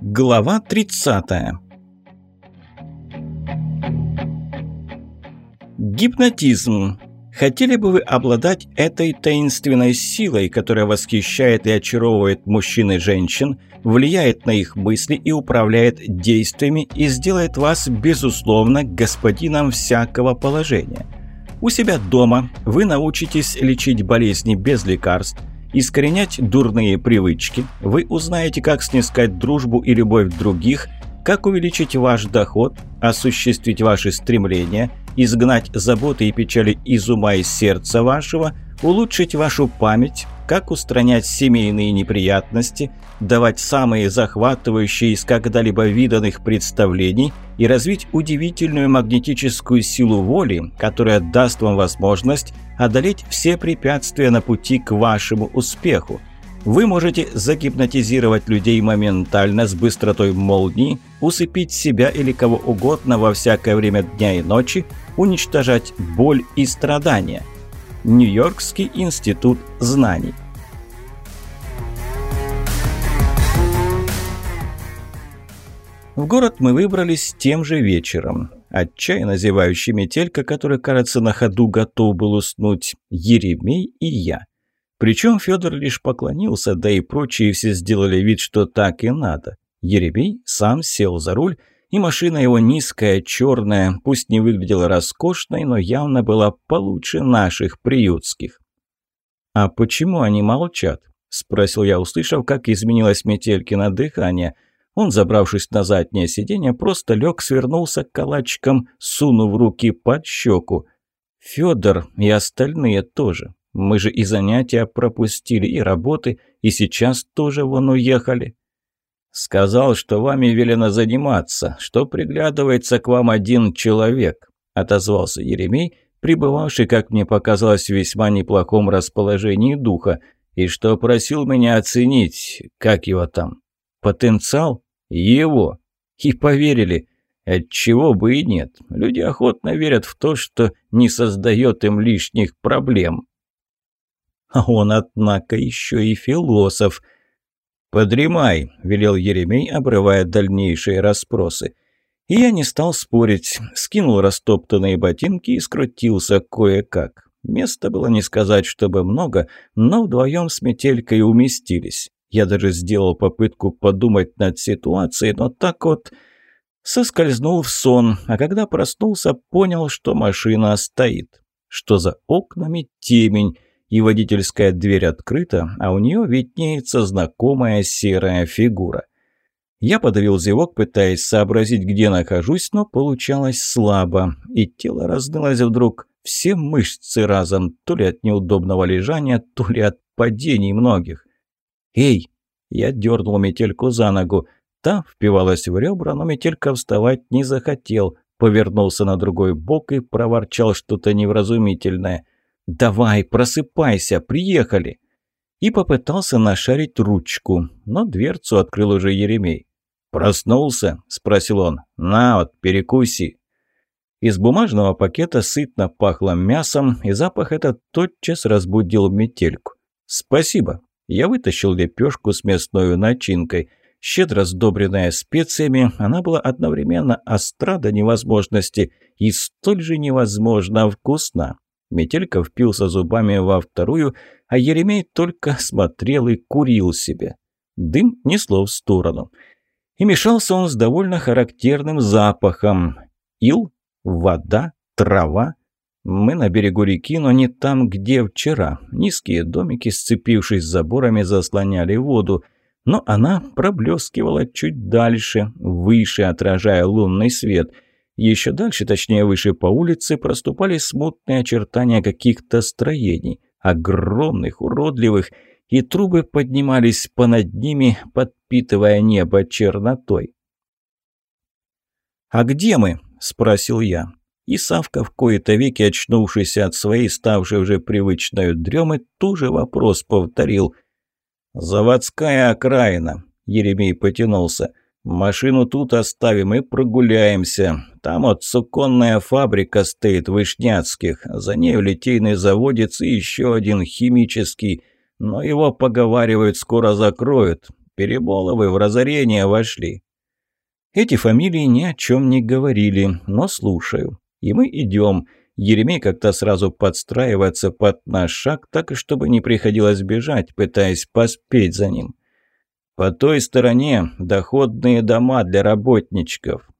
Глава 30 Гипнотизм. Хотели бы вы обладать этой таинственной силой, которая восхищает и очаровывает мужчин и женщин, влияет на их мысли и управляет действиями и сделает вас, безусловно, господином всякого положения? У себя дома вы научитесь лечить болезни без лекарств, искоренять дурные привычки, вы узнаете, как снискать дружбу и любовь других, как увеличить ваш доход, осуществить ваши стремления, изгнать заботы и печали из ума и сердца вашего, улучшить вашу память, как устранять семейные неприятности, давать самые захватывающие из когда-либо виданных представлений и развить удивительную магнетическую силу воли, которая даст вам возможность одолеть все препятствия на пути к вашему успеху. Вы можете загипнотизировать людей моментально с быстротой молнии, усыпить себя или кого угодно во всякое время дня и ночи, уничтожать боль и страдания. Нью-Йоркский институт знаний. В город мы выбрались тем же вечером. Отчаянно зевающий метелька, который, кажется, на ходу готов был уснуть, Еремей и я. Причем Федор лишь поклонился, да и прочие все сделали вид, что так и надо. Еремей сам сел за руль, и машина его низкая, черная, пусть не выглядела роскошной, но явно была получше наших приютских. «А почему они молчат?» – спросил я, услышав, как изменилось Метелькино дыхание. Он, забравшись на заднее сиденье, просто лег, свернулся калачиком, сунув руки под щеку. Федор и остальные тоже. Мы же и занятия пропустили, и работы, и сейчас тоже вон уехали. Сказал, что вами велено заниматься, что приглядывается к вам один человек, отозвался Еремей, пребывавший, как мне показалось, в весьма неплохом расположении духа, и что просил меня оценить, как его там, потенциал его. И поверили. Отчего бы и нет. Люди охотно верят в то, что не создает им лишних проблем. А он, однако, еще и философ. «Подремай», — велел Еремей, обрывая дальнейшие расспросы. И я не стал спорить, скинул растоптанные ботинки и скрутился кое-как. Места было не сказать, чтобы много, но вдвоем с метелькой уместились. Я даже сделал попытку подумать над ситуацией, но так вот соскользнул в сон, а когда проснулся, понял, что машина стоит, что за окнами темень, и водительская дверь открыта, а у нее виднеется знакомая серая фигура. Я подавил зевок, пытаясь сообразить, где нахожусь, но получалось слабо, и тело раздалось вдруг. Все мышцы разом, то ли от неудобного лежания, то ли от падений многих. «Эй!» Я дернул метельку за ногу. Та впивалась в ребра, но метелька вставать не захотел. Повернулся на другой бок и проворчал что-то невразумительное. «Давай, просыпайся, приехали!» И попытался нашарить ручку, но дверцу открыл уже Еремей. «Проснулся?» – спросил он. «На вот, перекуси!» Из бумажного пакета сытно пахло мясом, и запах этот тотчас разбудил метельку. «Спасибо!» Я вытащил лепешку с мясной начинкой. Щедро сдобренная специями, она была одновременно остра до невозможности и столь же невозможно вкусна. Метелька впился зубами во вторую, а Еремей только смотрел и курил себе. Дым несло в сторону. И мешался он с довольно характерным запахом. Ил, вода, трава. Мы на берегу реки, но не там, где вчера. Низкие домики, сцепившись заборами, заслоняли воду. Но она проблескивала чуть дальше, выше, отражая лунный свет – еще дальше, точнее выше по улице, проступали смутные очертания каких-то строений, огромных, уродливых, и трубы поднимались понад ними, подпитывая небо чернотой. «А где мы?» – спросил я. И Савка, в кои-то веки очнувшийся от своей, ставшей уже привычной дремы, тоже вопрос повторил. «Заводская окраина», – Еремей потянулся. «Машину тут оставим и прогуляемся. Там вот суконная фабрика стоит Вышняцких. За нею литейный заводец и еще один химический. но его, поговаривают, скоро закроют. Переболовы в разорение вошли. Эти фамилии ни о чем не говорили, но слушаю. И мы идем. Еремей как-то сразу подстраивается под наш шаг, так чтобы не приходилось бежать, пытаясь поспеть за ним. По той стороне доходные дома для работничков.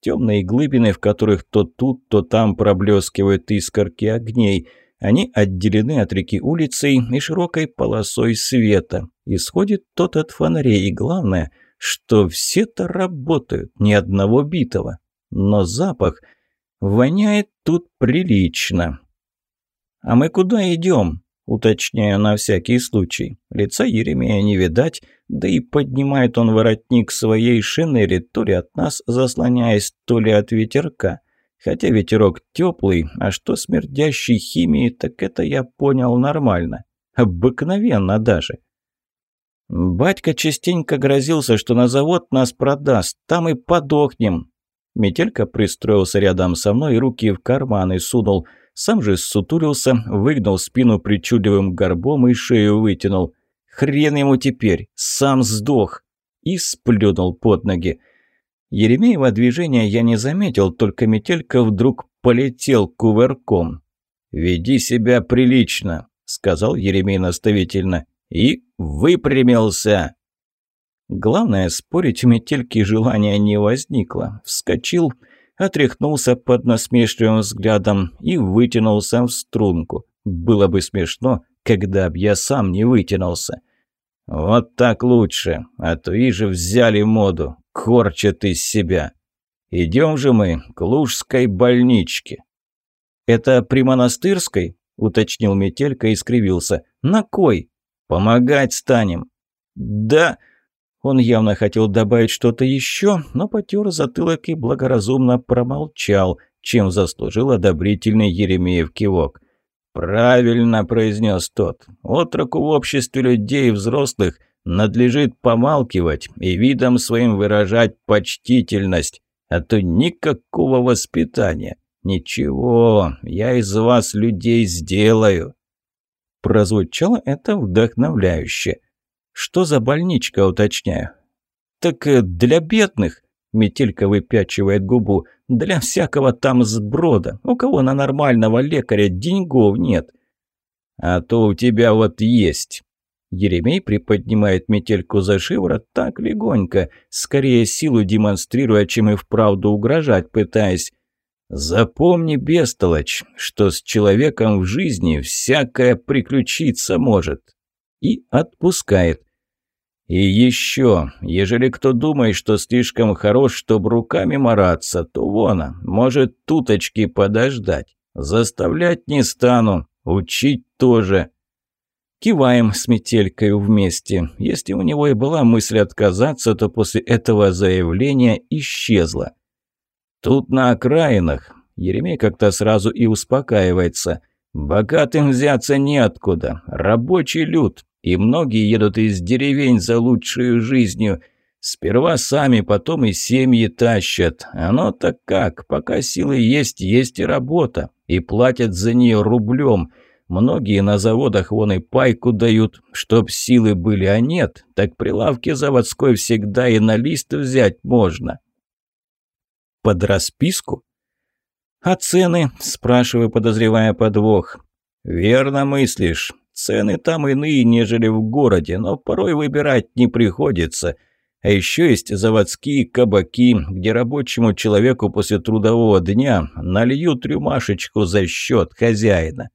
Темные глыбины, в которых то тут, то там проблескивают искорки огней. Они отделены от реки улицей и широкой полосой света. Исходит тот от фонарей, и главное, что все-то работают, ни одного битого. Но запах воняет тут прилично. «А мы куда идем?» Уточняю на всякий случай. Лица Еремея не видать, да и поднимает он воротник своей шинели, то ли от нас заслоняясь, то ли от ветерка. Хотя ветерок теплый, а что смердящей химией, так это я понял нормально. Обыкновенно даже. Батька частенько грозился, что на завод нас продаст, там и подохнем. Метелька пристроился рядом со мной и руки в карманы сунул – сам же сутурился, выгнал спину причудливым горбом и шею вытянул. Хрен ему теперь, сам сдох. И сплюнул под ноги. Еремеева движения я не заметил, только метелька вдруг полетел кувырком. «Веди себя прилично», — сказал Еремей наставительно. «И выпрямился». Главное, спорить у метельки желания не возникло. Вскочил, отряхнулся под насмешливым взглядом и вытянулся в струнку. Было бы смешно, когда б я сам не вытянулся. Вот так лучше, а то и же взяли моду, корчат из себя. Идем же мы к Лужской больничке. Это при монастырской? Уточнил Метелька и скривился. На кой? Помогать станем. Да, он явно хотел добавить что-то еще, но потер затылок и благоразумно промолчал, чем заслужил одобрительный Еремеев кивок. «Правильно», — произнес тот, — «отроку в обществе людей взрослых надлежит помалкивать и видом своим выражать почтительность, а то никакого воспитания. Ничего, я из вас людей сделаю». Прозвучало это вдохновляюще. Что за больничка, уточняю? Так э, для бедных, Метелька выпячивает губу, для всякого там сброда. У кого на нормального лекаря деньгов нет. А то у тебя вот есть. Еремей приподнимает метельку за шиворот так легонько, скорее силу демонстрируя, чем и вправду угрожать пытаясь. Запомни, бестолочь, что с человеком в жизни всякое приключиться может. И отпускает. И еще, ежели кто думает, что слишком хорош, чтобы руками мараться, то вон, может туточки подождать. Заставлять не стану, учить тоже. Киваем с метелькой вместе. Если у него и была мысль отказаться, то после этого заявления исчезла. Тут на окраинах Еремей как-то сразу и успокаивается. Богатым взяться неоткуда. Рабочий люд, и многие едут из деревень за лучшую жизнью. Сперва сами, потом и семьи тащат. Оно-то как, пока силы есть, есть и работа. И платят за нее рублем. Многие на заводах вон и пайку дают, чтоб силы были, а нет, так прилавки заводской всегда и на лист взять можно. Под расписку? А цены? Спрашиваю, подозревая подвох. Верно мыслишь. Цены там иные, нежели в городе, но порой выбирать не приходится. А еще есть заводские кабаки, где рабочему человеку после трудового дня нальют рюмашечку за счет хозяина.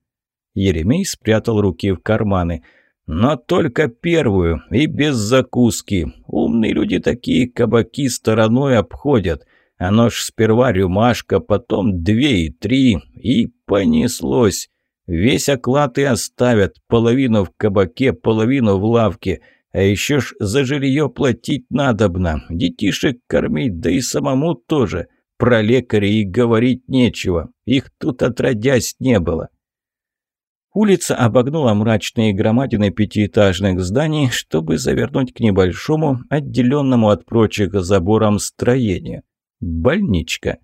Еремей спрятал руки в карманы. Но только первую и без закуски. Умные люди такие кабаки стороной обходят. Оно ж сперва рюмашка, потом две и три, и понеслось. Весь оклад и оставят, половину в кабаке, половину в лавке. А еще ж за жилье платить надобно, детишек кормить, да и самому тоже. Про лекарей и говорить нечего, их тут отродясь не было. Улица обогнула мрачные громадины пятиэтажных зданий, чтобы завернуть к небольшому, отделенному от прочих забором строению. Больничка.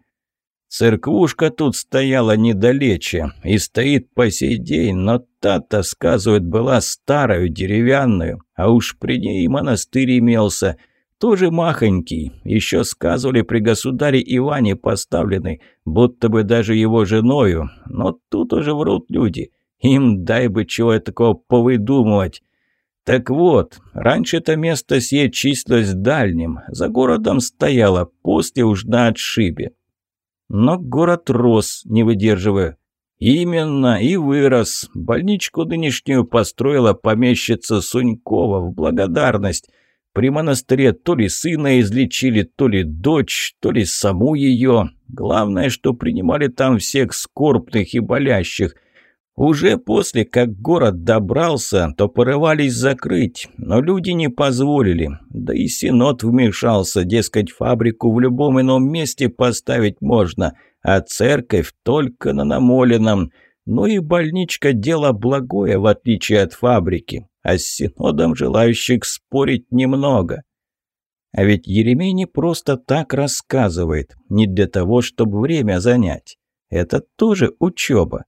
Церквушка тут стояла недалече и стоит по сей день, но та-то, сказывают, была старую, деревянную, а уж при ней монастырь имелся, тоже махонький, еще сказывали при государе Иване поставленный, будто бы даже его женою, но тут уже врут люди, им дай бы чего такого повыдумывать. Так вот, раньше это место сие числилось дальним, за городом стояло, после уж на отшибе. Но город рос, не выдерживая. Именно, и вырос. Больничку нынешнюю построила помещица Сунькова в благодарность. При монастыре то ли сына излечили, то ли дочь, то ли саму ее. Главное, что принимали там всех скорбных и болящих – уже после, как город добрался, то порывались закрыть, но люди не позволили. Да и Синод вмешался, дескать, фабрику в любом ином месте поставить можно, а церковь только на намоленном. Ну и больничка – дело благое, в отличие от фабрики, а с Синодом желающих спорить немного. А ведь Еремей не просто так рассказывает, не для того, чтобы время занять. Это тоже учеба.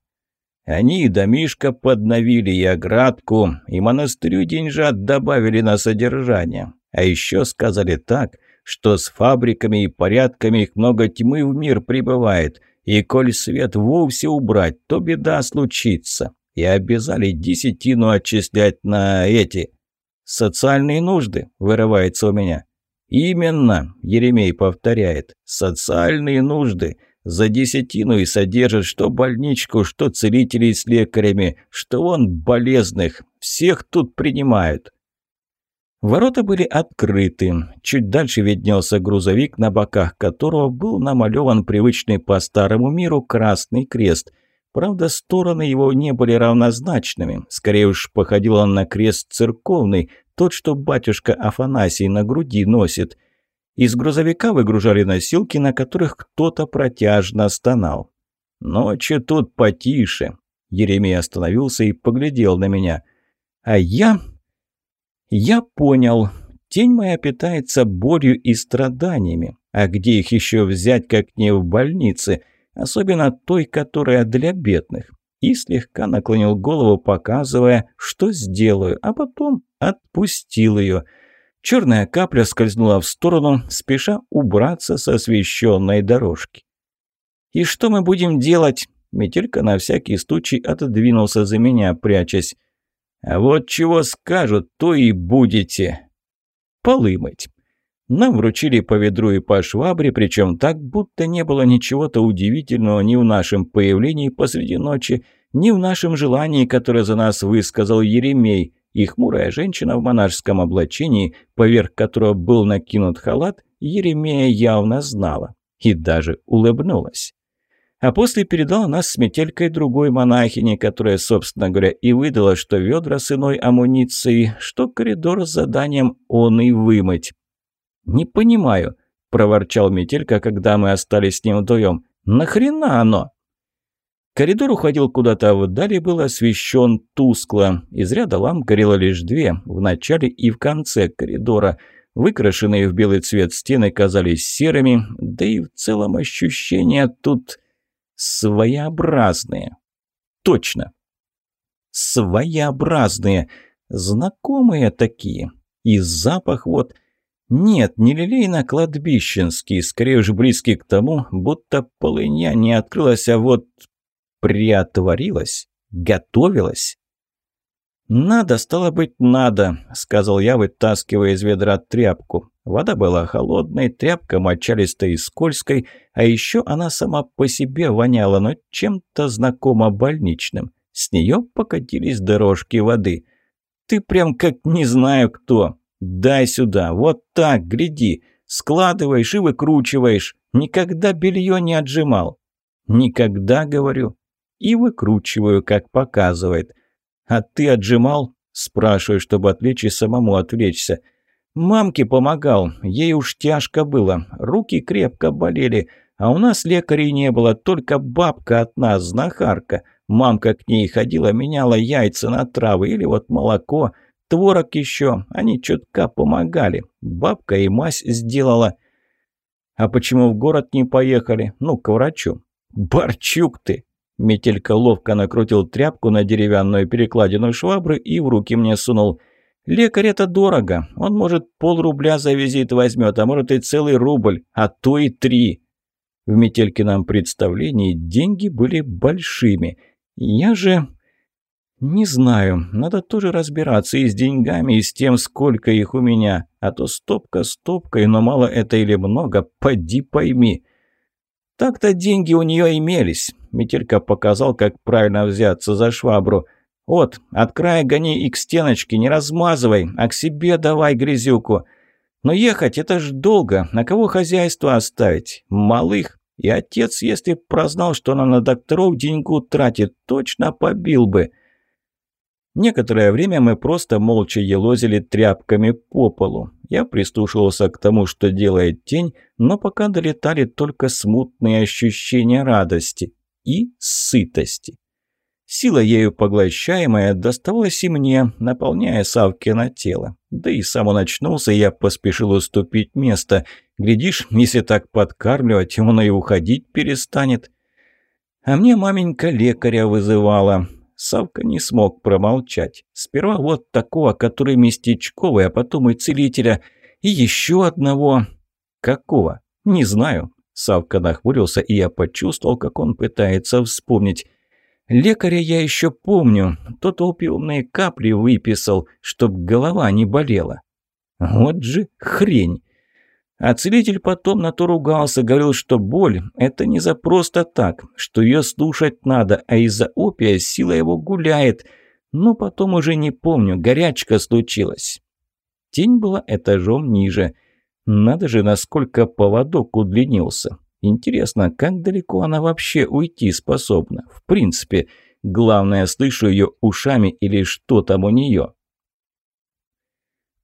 Они и домишко подновили, и оградку, и монастырю деньжат добавили на содержание. А еще сказали так, что с фабриками и порядками их много тьмы в мир прибывает, и коль свет вовсе убрать, то беда случится. И обязали десятину отчислять на эти социальные нужды, вырывается у меня. Именно, Еремей повторяет, социальные нужды – за десятину и содержит что больничку, что целителей с лекарями, что он болезных. Всех тут принимают. Ворота были открыты. Чуть дальше виднелся грузовик, на боках которого был намалеван привычный по старому миру красный крест. Правда, стороны его не были равнозначными. Скорее уж походил он на крест церковный, тот, что батюшка Афанасий на груди носит – из грузовика выгружали носилки, на которых кто-то протяжно стонал. «Ночью тут потише», — Еремей остановился и поглядел на меня. «А я...» «Я понял. Тень моя питается болью и страданиями. А где их еще взять, как не в больнице? Особенно той, которая для бедных». И слегка наклонил голову, показывая, что сделаю, а потом отпустил ее — Черная капля скользнула в сторону, спеша убраться с освещенной дорожки. «И что мы будем делать?» Метелька на всякий случай отодвинулся за меня, прячась. «А вот чего скажут, то и будете. Полы мыть». Нам вручили по ведру и по швабре, причем так, будто не было ничего-то удивительного ни в нашем появлении посреди ночи, ни в нашем желании, которое за нас высказал Еремей и хмурая женщина в монашеском облачении, поверх которого был накинут халат, Еремея явно знала и даже улыбнулась. А после передала нас с метелькой другой монахине, которая, собственно говоря, и выдала, что ведра с иной амуницией, что коридор с заданием он и вымыть. «Не понимаю», – проворчал метелька, когда мы остались с ним вдвоем. «Нахрена оно?» Коридор уходил куда-то вдали, был освещен тускло. Из ряда ламп горело лишь две, в начале и в конце коридора. Выкрашенные в белый цвет стены казались серыми, да и в целом ощущения тут своеобразные. Точно. Своеобразные. Знакомые такие. И запах вот... Нет, не лилейно-кладбищенский, скорее уж близкий к тому, будто полыня не открылась, а вот приотворилась, готовилась. «Надо, стало быть, надо», — сказал я, вытаскивая из ведра тряпку. Вода была холодной, тряпка мочалистой и скользкой, а еще она сама по себе воняла, но чем-то знакомо больничным. С нее покатились дорожки воды. «Ты прям как не знаю кто. Дай сюда, вот так, гляди. Складываешь и выкручиваешь. Никогда белье не отжимал». «Никогда, — говорю, и выкручиваю, как показывает. «А ты отжимал?» – спрашиваю, чтобы отвлечь и самому отвлечься. «Мамке помогал, ей уж тяжко было, руки крепко болели, а у нас лекарей не было, только бабка от нас, знахарка. Мамка к ней ходила, меняла яйца на травы или вот молоко, творог еще, они чутка помогали. Бабка и мазь сделала». А почему в город не поехали? Ну, к врачу. Борчук ты! Метелька ловко накрутил тряпку на деревянную перекладину швабры и в руки мне сунул. «Лекарь это дорого. Он, может, полрубля за визит возьмет, а может и целый рубль, а то и три». В Метелькином представлении деньги были большими. Я же... Не знаю, надо тоже разбираться и с деньгами, и с тем, сколько их у меня. А то стопка стопкой, но мало это или много, поди пойми. Так-то деньги у нее имелись. Метелька показал, как правильно взяться за швабру. «Вот, от края гони и к стеночке, не размазывай, а к себе давай грязюку. Но ехать это ж долго, на кого хозяйство оставить? Малых. И отец, если б прознал, что она на докторов деньгу тратит, точно побил бы». Некоторое время мы просто молча елозили тряпками по полу. Я прислушивался к тому, что делает тень, но пока долетали только смутные ощущения радости и сытости. Сила ею поглощаемая доставалась и мне, наполняя Савкино тело. Да и сам он очнулся, и я поспешил уступить место. Глядишь, если так подкармливать, он и уходить перестанет. А мне маменька лекаря вызывала. Савка не смог промолчать. Сперва вот такого, который местечковый, а потом и целителя. И еще одного. Какого? Не знаю. Савка нахмурился, и я почувствовал, как он пытается вспомнить. Лекаря я еще помню. Тот опиумные капли выписал, чтоб голова не болела. Вот же хрень. А целитель потом на то ругался, говорил, что боль – это не за просто так, что ее слушать надо, а из-за опия сила его гуляет. Но потом уже не помню, горячка случилась. Тень была этажом ниже. Надо же, насколько поводок удлинился. Интересно, как далеко она вообще уйти способна? В принципе, главное, слышу ее ушами или что там у нее.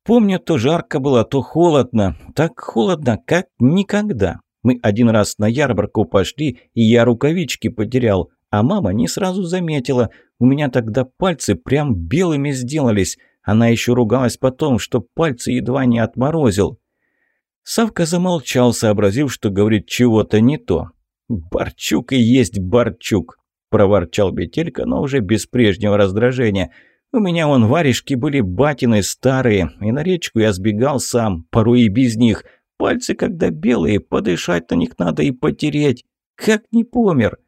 Помню, то жарко было, то холодно. Так холодно, как никогда. Мы один раз на ярмарку пошли, и я рукавички потерял, а мама не сразу заметила. У меня тогда пальцы прям белыми сделались. Она еще ругалась потом, что пальцы едва не отморозил. Савка замолчал, сообразив, что говорит чего-то не то. «Барчук и есть Барчук», – проворчал Бетелька, но уже без прежнего раздражения – у меня вон варежки были батины старые, и на речку я сбегал сам, порой и без них. Пальцы, когда белые, подышать на них надо и потереть. Как не помер?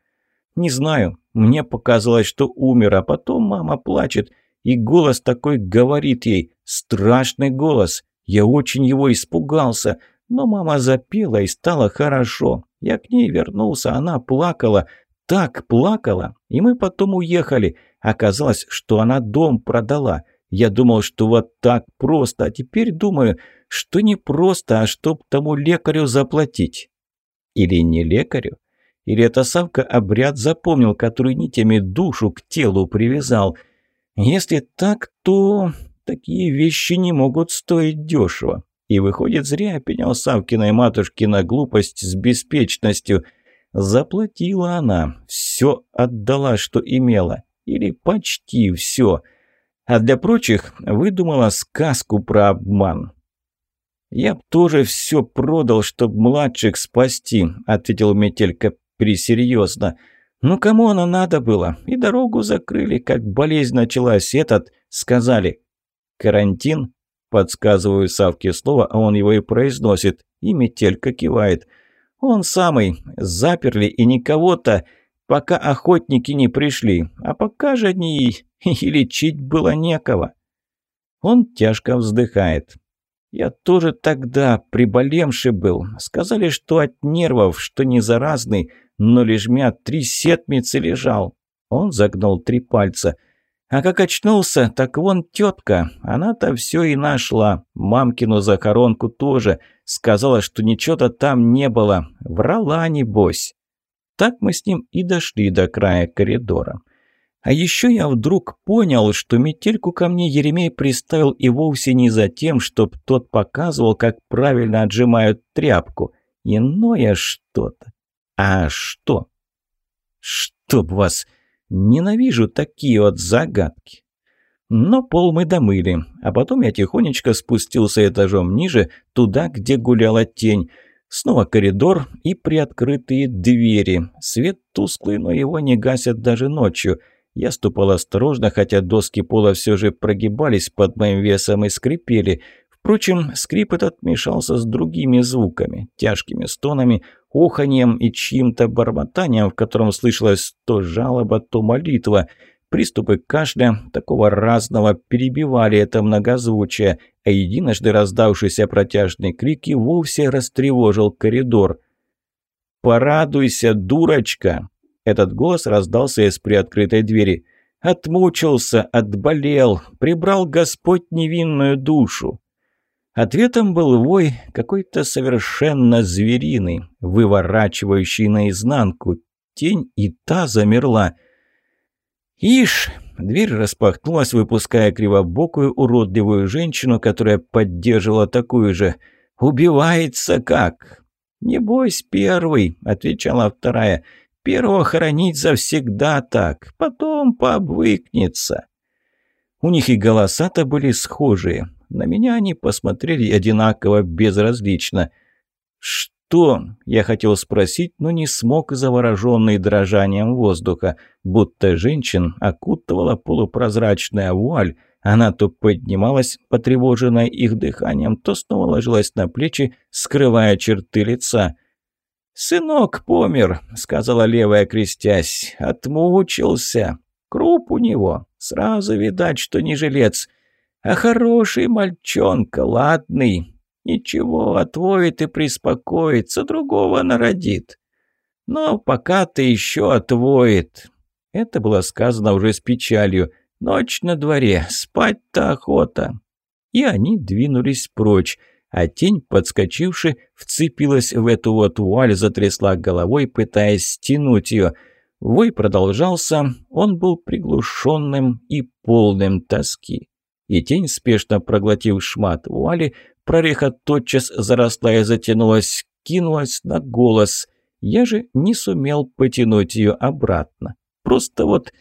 Не знаю, мне показалось, что умер, а потом мама плачет, и голос такой говорит ей, страшный голос. Я очень его испугался, но мама запела и стало хорошо. Я к ней вернулся, она плакала, так плакала, и мы потом уехали – Оказалось, что она дом продала. Я думал, что вот так просто, а теперь думаю, что не просто, а чтоб тому лекарю заплатить. Или не лекарю? Или это Савка обряд запомнил, который нитями душу к телу привязал? Если так, то такие вещи не могут стоить дешево. И выходит, зря пенял Савкиной матушке на глупость с беспечностью. Заплатила она, все отдала, что имела. Или почти все. А для прочих выдумала сказку про обман. «Я б тоже все продал, чтоб младших спасти», — ответил Метелька присерьезно. «Ну кому оно надо было? И дорогу закрыли, как болезнь началась. Этот сказали. Карантин?» Подсказываю Савке слово, а он его и произносит. И Метелька кивает. «Он самый. Заперли и никого-то...» пока охотники не пришли, а пока же они и лечить было некого. Он тяжко вздыхает. Я тоже тогда приболемший был. Сказали, что от нервов, что не заразный, но лишь меня три сетмицы лежал. Он загнул три пальца. А как очнулся, так вон тетка, она-то все и нашла. Мамкину захоронку тоже. Сказала, что ничего-то там не было. Врала, небось. Так мы с ним и дошли до края коридора. А еще я вдруг понял, что метельку ко мне Еремей приставил и вовсе не за тем, чтоб тот показывал, как правильно отжимают тряпку. Иное что-то. А что? Чтоб вас... Ненавижу такие вот загадки. Но пол мы домыли, а потом я тихонечко спустился этажом ниже, туда, где гуляла тень. Снова коридор и приоткрытые двери. Свет тусклый, но его не гасят даже ночью. Я ступал осторожно, хотя доски пола все же прогибались под моим весом и скрипели. Впрочем, скрип этот мешался с другими звуками, тяжкими стонами, оханьем и чьим-то бормотанием, в котором слышалось то жалоба, то молитва. Приступы кашля такого разного перебивали это многозвучие, а единожды раздавшийся протяжный крик и вовсе растревожил коридор. «Порадуйся, дурочка!» Этот голос раздался из приоткрытой двери. «Отмучился, отболел, прибрал Господь невинную душу». Ответом был вой какой-то совершенно звериный, выворачивающий наизнанку. Тень и та замерла. «Ишь!» – дверь распахнулась, выпуская кривобокую уродливую женщину, которая поддерживала такую же. «Убивается как?» «Не бойся, первый», – отвечала вторая. Первого хоронить завсегда так, потом пообвыкнется. У них и голоса-то были схожие. На меня они посмотрели одинаково безразлично. «Что?» – я хотел спросить, но не смог, завороженный дрожанием воздуха. Будто женщин окутывала полупрозрачная вуаль. Она то поднималась, потревоженная их дыханием, то снова ложилась на плечи, скрывая черты лица. «Сынок помер», — сказала левая, крестясь. «Отмучился. Круп у него. Сразу видать, что не жилец. А хороший мальчонка, ладный. Ничего, отвоит и приспокоится, другого народит. Но пока ты еще отвоит». Это было сказано уже с печалью. «Ночь на дворе, спать-то охота». И они двинулись прочь а тень, подскочивши, вцепилась в эту вот вуаль, затрясла головой, пытаясь стянуть ее. Вой продолжался, он был приглушенным и полным тоски. И тень, спешно проглотив шмат вуали, прореха тотчас заросла и затянулась, кинулась на голос. Я же не сумел потянуть ее обратно. Просто вот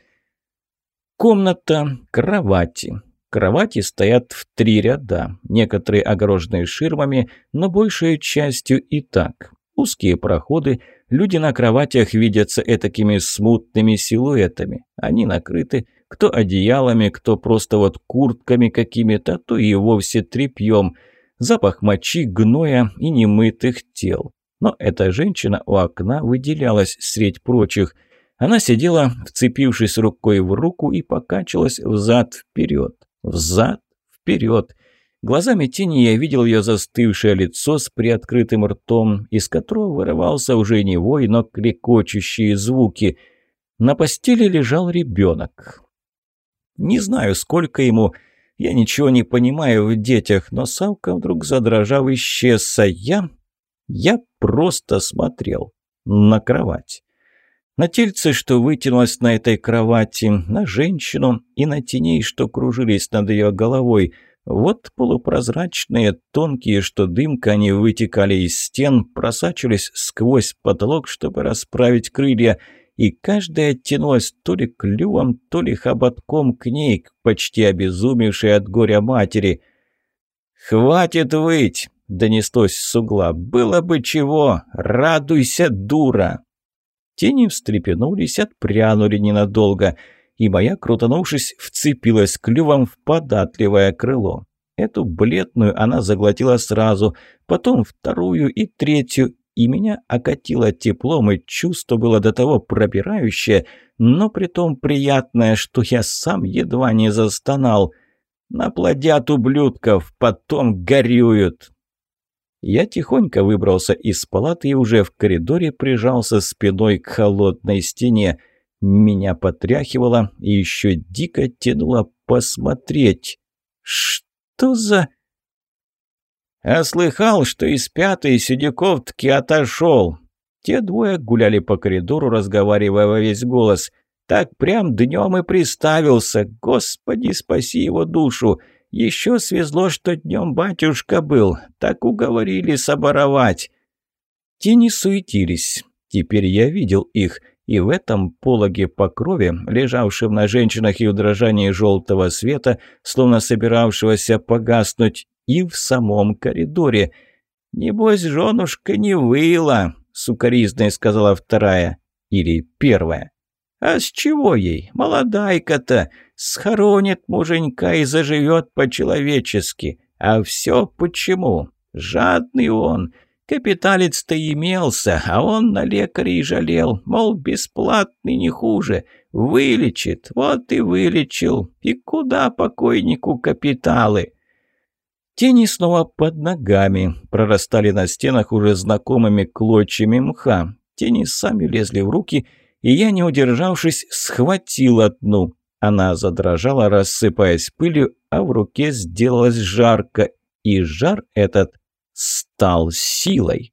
комната кровати. Кровати стоят в три ряда, некоторые огороженные ширмами, но большей частью и так. Узкие проходы, люди на кроватях видятся этакими смутными силуэтами. Они накрыты кто одеялами, кто просто вот куртками какими-то, то и вовсе тряпьем. Запах мочи, гноя и немытых тел. Но эта женщина у окна выделялась средь прочих. Она сидела, вцепившись рукой в руку и покачивалась взад-вперед. Взад, вперед. Глазами тени я видел ее застывшее лицо с приоткрытым ртом, из которого вырывался уже не вой, но клекочущие звуки. На постели лежал ребенок. Не знаю, сколько ему... Я ничего не понимаю в детях, но Савка вдруг задрожав исчез, а я... Я просто смотрел на кровать на тельце, что вытянулось на этой кровати, на женщину и на теней, что кружились над ее головой. Вот полупрозрачные, тонкие, что дымка, они вытекали из стен, просачивались сквозь потолок, чтобы расправить крылья, и каждая тянулась то ли клювом, то ли хоботком к ней, к почти обезумевшей от горя матери. «Хватит выть!» — донеслось с угла. «Было бы чего! Радуйся, дура!» Тени встрепенулись, отпрянули ненадолго, и моя, крутанувшись, вцепилась клювом в податливое крыло. Эту бледную она заглотила сразу, потом вторую и третью, и меня окатило теплом, и чувство было до того пробирающее, но притом приятное, что я сам едва не застонал. Наплодят ублюдков, потом горюют. Я тихонько выбрался из палаты и уже в коридоре прижался спиной к холодной стене. Меня потряхивало и еще дико тянуло посмотреть. Что за... «А слыхал, что из пятой Сидяков-таки отошел!» Те двое гуляли по коридору, разговаривая во весь голос. Так прям днем и приставился. Господи, спаси его душу! Еще свезло, что днем батюшка был, так уговорили соборовать. Тени суетились. Теперь я видел их, и в этом пологе по крови, лежавшем на женщинах и в дрожании желтого света, словно собиравшегося погаснуть, и в самом коридоре. «Небось, женушка не выла», — сукоризной сказала вторая. Или первая. «А с чего ей? Молодайка-то! Схоронит муженька и заживет по-человечески. А все почему? Жадный он. Капиталец-то имелся, а он на лекарей жалел, мол, бесплатный не хуже. Вылечит, вот и вылечил. И куда покойнику капиталы?» Тени снова под ногами, прорастали на стенах уже знакомыми клочьями мха. Тени сами лезли в руки, и я, не удержавшись, схватил одну. Она задрожала, рассыпаясь пылью, а в руке сделалось жарко, и жар этот стал силой.